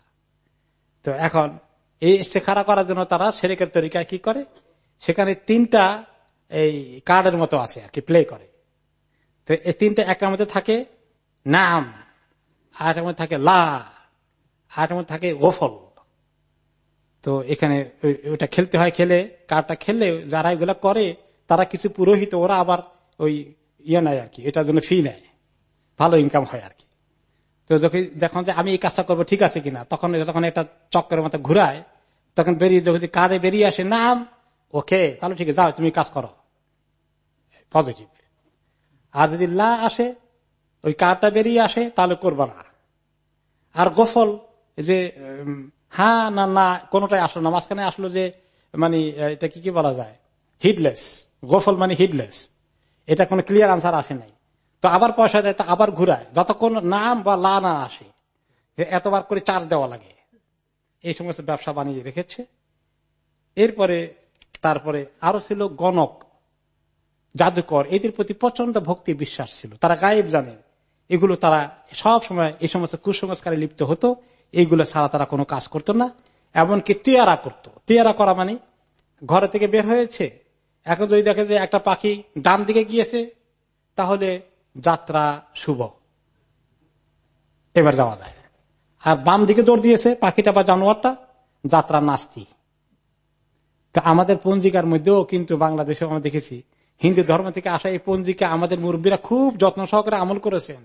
তো এখন, এই ইস্তেখারা করার জন্য তারা শেরেকের তরিকায় কি করে? সেখানে তিনটা, এই কার্ডের মতো আছে আর কি প্লে করে। তো এই তিনটা একটার মধ্যে থাকে নাম আরেকটার মধ্যে থাকে লা আরেকটার মধ্যে থাকে গোফল। তো এখানে ওইটা খেলতে হয়, খেলে, কার্ডটা খেললে যারা এগুলা করে তারা কিছু পুরোহিত, ওরা আবার ওই ইয়ে নেয় আর কি, এটার জন্য ফি নেয়। ভালো ইনকাম হয় আর কি। তো যখন দেখুন যে আমি এই কাজটা করব, ঠিক আছে কিনা, তখন যখন একটা চক্করের মতো ঘুরায়, তখন বেরিয়ে যখন কারে বেরিয়ে আসে, নাম, ওকে, তাহলে ঠিক আছে, যাও, তুমি কাজ করো। পজিটিভ আর যদি লা আসে, ওই কারটা বেরিয়ে আসে, তাহলে করবা না। আর গোফল, যে হ্যাঁ না না, কোনটাই আসলো না। মাঝখানে আসলো যে মানে এটা কি কি বলা যায়? হিডলেস গোফল মানে হিডলেস এটা কোনো ক্লিয়ার আনসার আসে নাই। তো আবার পয়সা দেয়, তো আবার ঘুরায়। যতক্ষণ নাম বা লা না আসে, যে এতবার করে চার্জ দেওয়া লাগে। এই সমস্ত ব্যবসা বানিয়ে রেখেছে। এরপরে, তারপরে আরও ছিল গণক, জাদুকর। এদের প্রতি প্রচণ্ড ভক্তি বিশ্বাস ছিল। তারা গায়েব জানেন এগুলো তারা সব সময় এই সমস্ত কুসংস্কারে লিপ্ত হতো। এইগুলো ছাড়া তারা কোনো কাজ করতো না। এমনকি তিয়ারা করত। তিয়ারা করা মানে ঘরে থেকে বের হয়েছে। এখন যদি দেখে যে একটা পাখি ডান দিকে গিয়েছে, তাহলে যাত্রা শুভ। এবার যাওয়া যায়। আর বাম দিকে দৌড় দিয়েছে পাখিটা বা জানোয়ারটা, যাত্রা নাস্তি। তা আমাদের পঞ্জিকার মধ্যেও কিন্তু বাংলাদেশে আমরা দেখেছি, হিন্দু ধর্ম থেকে আসা এই পঞ্জিকা আমাদের মুরব্বীরা খুব যত্ন সহকারে আমল করেছেন।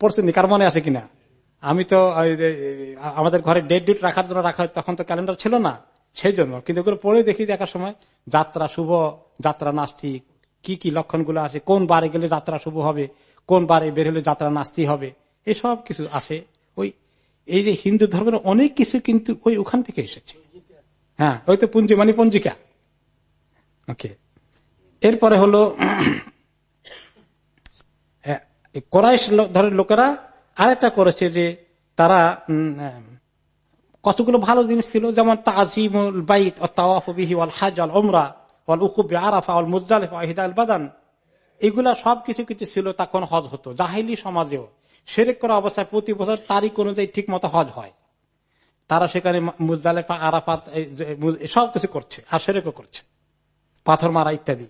পড়ছেন কার মনে আছে কিনা? আমি তো আমাদের ঘরে ডেট ডেট রাখার জন্য রাখা তখন তো ক্যালেন্ডার ছিল না। সেই জন্য কিন্তু ওগুলো পড়ে দেখি দেখার সময় যাত্রা শুভ, যাত্রা নাস্তি কি কি লক্ষণগুলো আছে, কোন বারে গেলে যাত্রা শুভ হবে, কোন বারে বের হলে যাত্রা নাস্তি হবে, এসব কিছু আছে। ওই, এই যে হিন্দু ধর্মের অনেক কিছু কিন্তু ওই ওখান থেকে এসেছে। হ্যাঁ ওই তো পুঞ্জি মানে পঞ্জিকা। ওকে। এরপরে হলো কোরাইশ ধরেন লোকেরা আরেকটা করেছে যে তারা কতগুলো ভালো জিনিস ছিল? যেমন আল ওমরা আরাফা এগুলা সবকিছু কিছু ছিল তখন হজ হতো। জাহিলি সমাজেও সেরেক করা অবস্থায় প্রতি বছর তারিখ অনুযায়ী ঠিক মতো হজ হয়। তারা সেখানে মুজালেফা আরাফাত সবকিছু করছে আর সেরেকও করছে। পাথর মারা ইত্যাদি।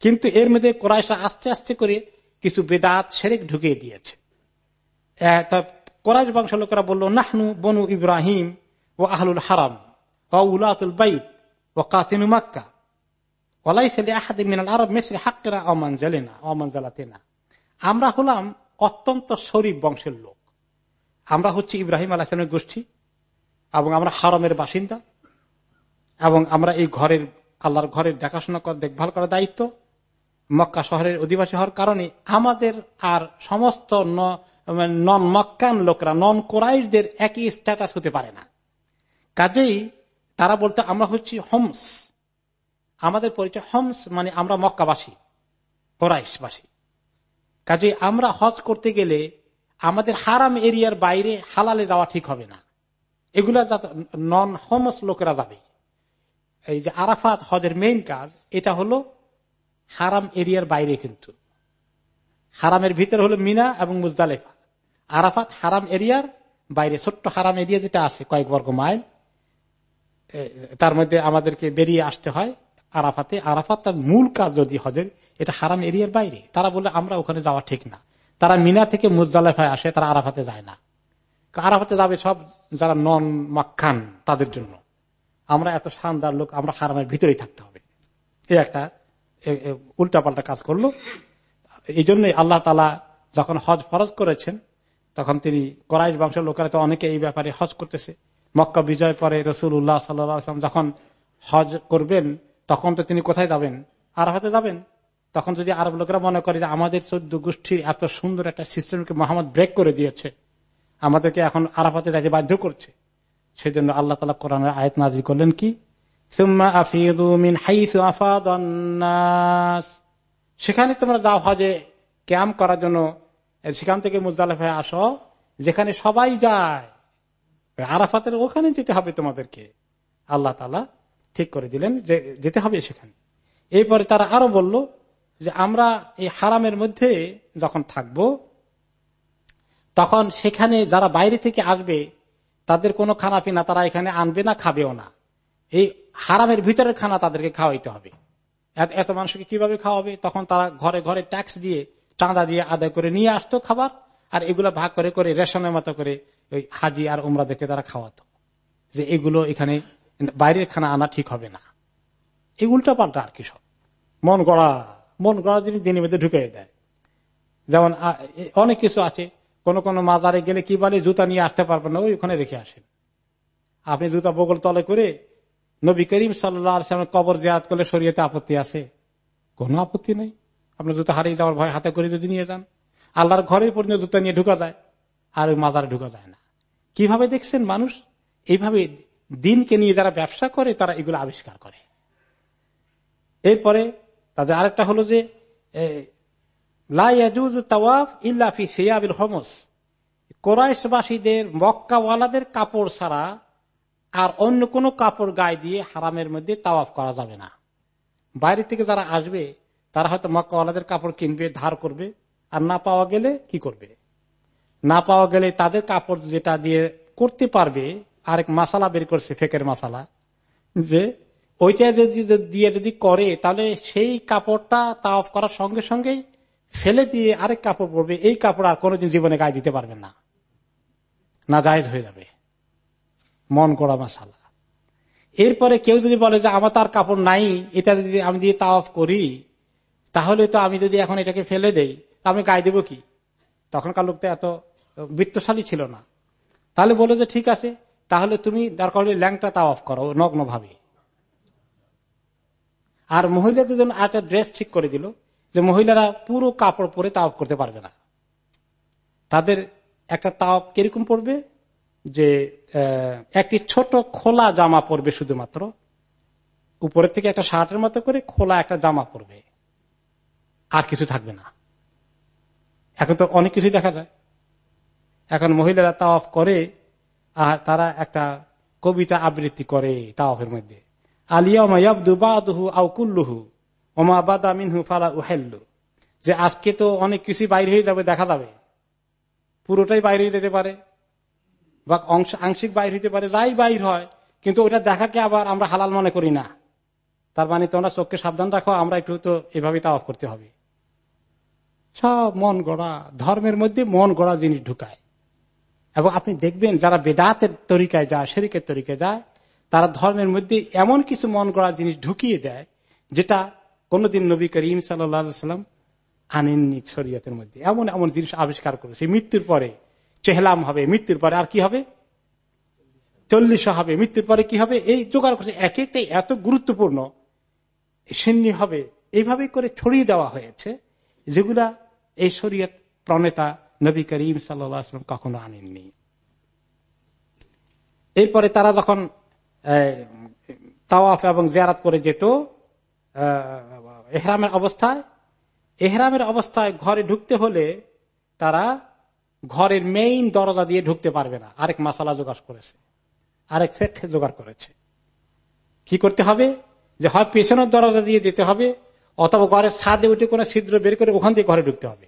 কিন্তু এর মধ্যে কোরআশা আস্তে আস্তে করে কিছু বেদাত সেরেক ঢুকিয়ে দিয়েছে। কোরআশ বংশ লোকেরা বলল, নাহনু বনু ইব্রাহিম ও আহলুল হারাম ও উলাতুল বাইত ও কাতিনু মাক্কা আমরা হলাম অত্যন্ত শরীফ বংশের লোক। আমরা হচ্ছে ইব্রাহিম আলাহামের গোষ্ঠী এবং আমরা হারমের বাসিন্দা এবং আমরা এই ঘরের, আল্লাহর ঘরের দেখাশোনা দেখভাল করার দায়িত্ব। মক্কা শহরের অধিবাসী হওয়ার কারণে আমাদের আর সমস্ত নন মক্কান লোকরা নন কোরাইশদের একই স্ট্যাটাস হতে পারে না। কাজেই তারা বলতে, আমরা হচ্ছি হোমস। আমাদের পরিচয় হোমস মানে আমরা মক্কাবাসী, কোরাইশবাসী। কাজে আমরা হজ করতে গেলে আমাদের হারাম এরিয়ার বাইরে হালালে যাওয়া ঠিক হবে না। এগুলা নন হোমস লোকেরা যাবে। এই যে আরাফাত হজের মেইন কাজ, এটা হলো হারাম এরিয়ার বাইরে কিন্তু। হারামের ভিতরে হলো মিনা এবং মুজদালেফা। আরাফাত হারাম এরিয়ার বাইরে, ছোট্ট হারাম এরিয়া যেটা আছে, কয়েক বর্গ মাইল। তার মধ্যে আমাদেরকে বেরিয়ে আসতে হয় আরাফাতে। আরাফাত তার মূল কাজ যদি হজের, এটা হারাম এরিয়ার বাইরে। তারা বলে আমরা ওখানে যাওয়া ঠিক না। তারা মিনা থেকে মুজদালেফায় আসে, তারা আরাফাতে যায় না। আরাফাতে যাবে সব যারা নন মাক্ষান তাদের জন্য। আমরা এত শানদার লোক, আমরা হারামের ভিতরেই থাকতে হবে। এই একটা উল্টা পাল্টা কাজ করল। এই জন্যই আল্লাহ তালা যখন হজ ফরজ করেছেন, তখন তিনি করাইশ বংশের লোকেরা তো অনেকে এই ব্যাপারে হজ করতেছে। মক্কা বিজয় পরে রসুল উল্লাহ সাল্লাম যখন হজ করবেন, তখন তো তিনি কোথায় যাবেন? আরফাতে যাবেন। তখন যদি আরব লোকেরা মনে করে যে আমাদের চোদ্দ গোষ্ঠীর এত সুন্দর একটা সিস্টেমকে মোহাম্মদ ব্রেক করে দিয়েছে, আমাদেরকে এখন আরাফাতে যাইতে বাধ্য করছে। সেই জন্য আল্লাহ তালা কোরআনের আয়ত নাজির করলেন কি? সেখানে তোমরা যাও হজে, ক্যাম্প করার জন্য, সেখান থেকে মুজদালেফায় আসো, যেখানে সবাই যায়। আরাফাতের ওখানে যেতে হবে তোমাদেরকে। আল্লাহ তালা ঠিক করে দিলেন যে যেতে হবে সেখানে। এরপরে তারা আরও বলল যে আমরা এই হারামের মধ্যে যখন থাকব, তখন সেখানে যারা বাইরে থেকে আসবে, তাদের কোনো খানা পিনা তারা এখানে আনবে না, খাবেও না। এই হারামের ভিতরের খানা তাদেরকে খাওয়াইতে হবে। এত মানুষকে কীভাবে খাওয়াবে? তখন তারা ঘরে ঘরে ট্যাক্স দিয়ে চাঁদা দিয়ে আদায় করে নিয়ে আসতো খাবার, আর এগুলো ভাগ করে করে রেশনের মতো করে ওই হাজি আর দেখে তারা খাওয়াতো। যে এগুলো এখানে বাইরের খানা আনা ঠিক হবে না। এই পাল্টা আর কি সব। মন গড়া মন গড়া জিনিস দিনের মধ্যে ঢুকে দেয়। যেমন অনেক কিছু আছে। কোন কোন মাজারে গেলে কি বলে, জুতা নিয়ে আসতে পারবেন না ওই ওখানে রেখে আসেন। আপনি জুতা বগল তলে করে নবী করিম সাল্লামের কবর জিয়াদ করলে শরীয়তে আপত্তি আছে? কোনো আপত্তি নেই। আপনার জুতা হারিয়ে যাওয়ার ভয় হাতে করে যদি নিয়ে যান। আল্লাহর ঘরের পর্যন্ত জুতা নিয়ে ঢুকা যায়, আর ওই মাজারে ঢুকা যায় না। কীভাবে দেখছেন মানুষ? এইভাবে দিনকে নিয়ে যারা ব্যবসা করে, তারা এগুলো আবিষ্কার করে। এরপরে তাদের আরেকটা হলো যে কোরাইশবাসীদের, মক্কাওয়ালাদের কাপড় ছাড়া আর অন্য কোন কাপড় গায়ে দিয়ে হারামের মধ্যে তাওয়াফ করা যাবে না। বাইরে থেকে যারা আসবে, তারা হয়তো মক্কাওয়ালাদের কাপড় কিনবে, ধার করবে, আর না পাওয়া গেলে কি করবে? না পাওয়া গেলে তাদের কাপড় যেটা দিয়ে করতে পারবে, আরেক মাসালা বের করছে, ফেকের মাসালা, যে ওইটা যদি দিয়ে যদি করে, তাহলে সেই কাপড়টা তা অফ করার সঙ্গে সঙ্গেই ফেলে দিয়ে আরেক কাপড় পরবে, এই কাপড় আর কোনোদিন জীবনে গায়ে দিতে পারবে না। না, জায়জ হয়ে যাবে। মন করা মাসালা। এরপরে কেউ যদি বলে যে আমার তার কাপড় নাই, এটা যদি আমি দিয়ে তা অফ করি, তাহলে তো আমি যদি এখন এটাকে ফেলে দেই আমি গায়ে দেব কি? তখনকার লোক তো এত বৃত্তশালী ছিল না। তাহলে বলো যে, ঠিক আছে, তাহলে তুমি দরকার হলে ল্যাংটা তাওয়াফ করো, নগ্ন ভাবে। আর মহিলাদের জন্য একটা ড্রেস ঠিক করে দিল, যে মহিলারা পুরো কাপড় পরে তাওয়াফ করতে পারবে না। তাদের একটা তাওয়াফ কীরকম পড়বে যে একটি ছোট খোলা জামা পরবে শুধুমাত্র। উপরের থেকে একটা শার্টের মতো করে খোলা একটা জামা পরবে। আর কিছু থাকবে না। এখন তো অনেক কিছুই দেখা যায়। এখন মহিলারা তাওয়াফ করে, আর তারা একটা কবিতা আবৃত্তি করে তাওয়াফের মধ্যে। যে আজকে তো অনেক কিছু বাইরে হয়ে যাবে, দেখা যাবে। পুরোটাই বাইরে যেতে পারে। বা অংশ, আংশিক বাইর হইতে পারে, যাই বাইর হয়, কিন্তু ওটা দেখাকে আবার আমরা হালাল মনে করি না। তার মানে তোমরা চোখকে সাবধান রাখো, আমরা একটু তো এভাবে তাওয়াফ করতে হবে। সব মন গড়া, ধর্মের মধ্যে মন গড়া জিনিস ঢুকায়। এবং আপনি দেখবেন যারা বেদাতের তরিকায় যায় শেরিকের তরিকায় যায়, তারা ধর্মের মধ্যে এমন কিছু মন গড়া জিনিস ঢুকিয়ে দেয়, যেটা কোনদিন নবী করিম সাল্লাম আনেননি শরীয়তের মধ্যে। এমন এমন জিনিস আবিষ্কার করেছে মৃত্যুর পরে চেহলাম হবে, মৃত্যুর পরে আর কি হবে? চল্লিশ হবে, মৃত্যুর পরে কি হবে? এই জোগাড় করছে। এক একটাই এত গুরুত্বপূর্ণ। সিন্নি হবে। এইভাবে করে ছড়িয়ে দেওয়া হয়েছে, যেগুলা এই শরীয়ত প্রণেতা নবী করিম সাল্লাম কখনো আনেননি। এরপরে তারা যখন তাওয়াফ এবং জিয়ারাত করে যেত এহরামের অবস্থায় এহরামের অবস্থায় ঘরে ঢুকতে হলে তারা ঘরের মেইন দরজা দিয়ে ঢুকতে পারবে না। আরেক মাসালা জোগাড় করেছে। আরেক শেখ জোগাড় করেছে। কি করতে হবে? যে হয় পেছনের দরজা দিয়ে যেতে হবে, অথবা ঘরের ছাদে উঠে কোনো ছিদ্র বের করে ওখান দিয়ে ঘরে ঢুকতে হবে।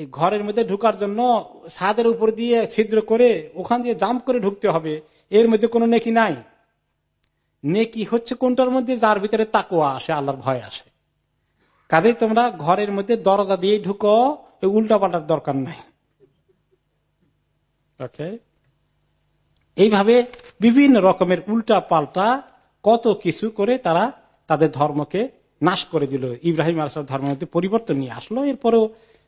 এই ঘরের মধ্যে ঢুকার জন্য ছাদের উপর দিয়ে ছিদ্র করে ওখান দিয়ে জাম্প করে ঢুকতে হবে। এর মধ্যে কোনো নেকি নাই। নেকি হচ্ছে কোনটার মধ্যে? যার ভিতরে তাকুয়া আসে, আল্লাহর ভয় আসে। কাজেই তোমরা ঘরের মধ্যে দরজা দিয়ে ঢুকো উল্টা পাল্টার দরকার নাই। এইভাবে বিভিন্ন রকমের উল্টা পাল্টা কত কিছু করে তারা তাদের ধর্মকে নাশ করে দিল। ইব্রাহিম আলসাল ধর্মের মধ্যে পরিবর্তন নিয়ে আসলো। এরপরেও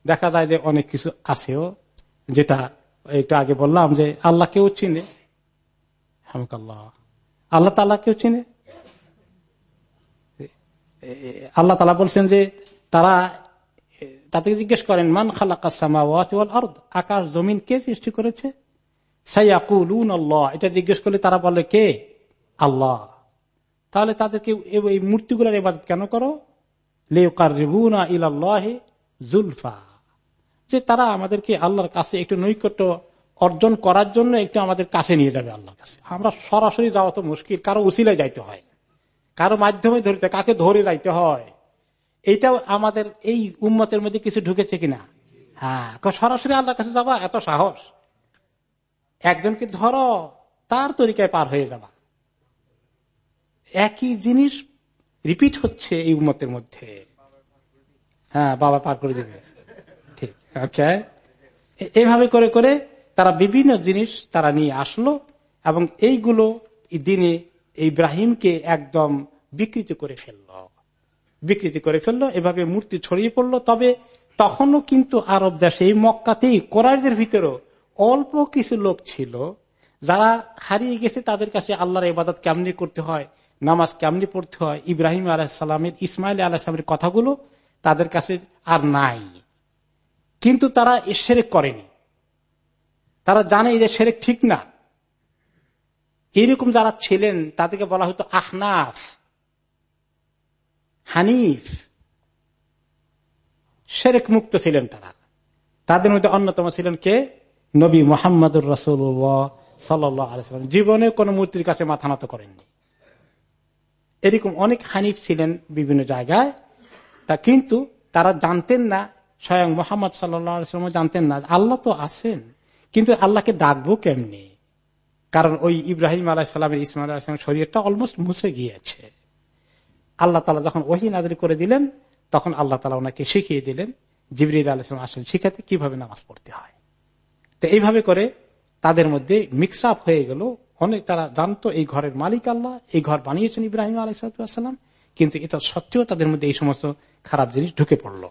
দেখা যায় যে অনেক কিছু আছেও, যেটা একটু আগে বললাম যে আল্লাহ কেউ চিনে। আল্লাহ আল্লাহ তাল্লাহ কেউ চিনে? আল্লাহ তালা বলছেন যে তারা, তাদেরকে জিজ্ঞেস করেন, মান খালাকাসমা আকাশ, জমিন কে সৃষ্টি করেছে? এটা জিজ্ঞেস করলে তারা বলে, কে? আল্লাহ। তাহলে তাদেরকে এই মূর্তিগুলোর এবাদত কেন করো? জুলফা। যে তারা আমাদেরকে আল্লাহর কাছে একটু নৈকট্য অর্জন করার জন্য একটু আমাদের কাছে নিয়ে যাবে আল্লাহর কাছে। আমরা সরাসরি যাওয়া তো মুশকিল, কারও উচিলে যাইতে হয়, কারও মাধ্যমে ধরতে, কাকে ধরে যাইতে হয়। এইটাও আমাদের এই উম্মতের মধ্যে কিছু ঢুকেছে কিনা? হ্যাঁ সরাসরি আল্লাহর কাছে যাবা এত সাহস। একজনকে ধরো, তার তরিকায় পার হয়ে যাবা। একই জিনিস রিপিট হচ্ছে এই উন্মতের মধ্যে। হ্যাঁ বাবা পার করে দেবে। ওকে এইভাবে করে করে তারা বিভিন্ন জিনিস তারা নিয়ে আসলো এবং এইগুলো দিনে ইব্রাহিমকে একদম বিকৃত করে ফেলল। বিকৃতি করে ফেলল, এভাবে মূর্তি ছড়িয়ে পড়ল। তবে তখনও কিন্তু আরব দেশে, এই মক্কাতেই কোরআদের ভিতরেও অল্প কিছু লোক ছিল যারা হারিয়ে গেছে তাদের কাছে আল্লাহর ইবাদত কেমনি করতে হয়, নামাজ কেমনি পড়তে হয়, ইব্রাহিম আলাহিসাল্লামের ইসমাইল আলাহিসামের কথাগুলো তাদের কাছে আর নাই। কিন্তু তারা সেরেক করেনি। তারা জানে যে সেরেক ঠিক না। এইরকম যারা ছিলেন, তাদেরকে বলা হতো আহনাফ, হানিফ। সেরেক মুক্ত ছিলেন তারা। তাদের মধ্যে অন্যতম ছিলেন কে? নবী মোহাম্মদুর রসুল্লাহ সাল্লাম জীবনে কোন মূর্তির কাছে মাথা নত করেননি। এরকম অনেক হানিফ ছিলেন বিভিন্ন জায়গায়। তা কিন্তু তারা জানতেন না স্বয়ং মোহাম্মদ সাল্লাম জানতেন না, আল্লাহ তো আছেন, কিন্তু আল্লাহকে ডাকবো কেমনি? কারণ ওই ইব্রাহিম আলাহিসামের ইসমাল আলাহিসাম শরীরটা অলমোস্ট মুছে গিয়েছে। আল্লাহ তালা যখন ওহি নাজরি করে দিলেন, তখন আল্লাহ তালা ওনাকে শিখিয়ে দিলেন জিবরিদ আলাইসলাম আসেন শিখাতে কীভাবে নামাজ পড়তে হয়। তো এইভাবে করে তাদের মধ্যে মিক্স আপ হয়ে গেল। অনেক তারা জানতো এই ঘরের মালিক আল্লাহ, এই ঘর বানিয়েছেন ইব্রাহিম আলাইসালাম কিন্তু এটা সত্ত্বেও তাদের মধ্যে এই সমস্ত খারাপ জিনিস ঢুকে পড়ল।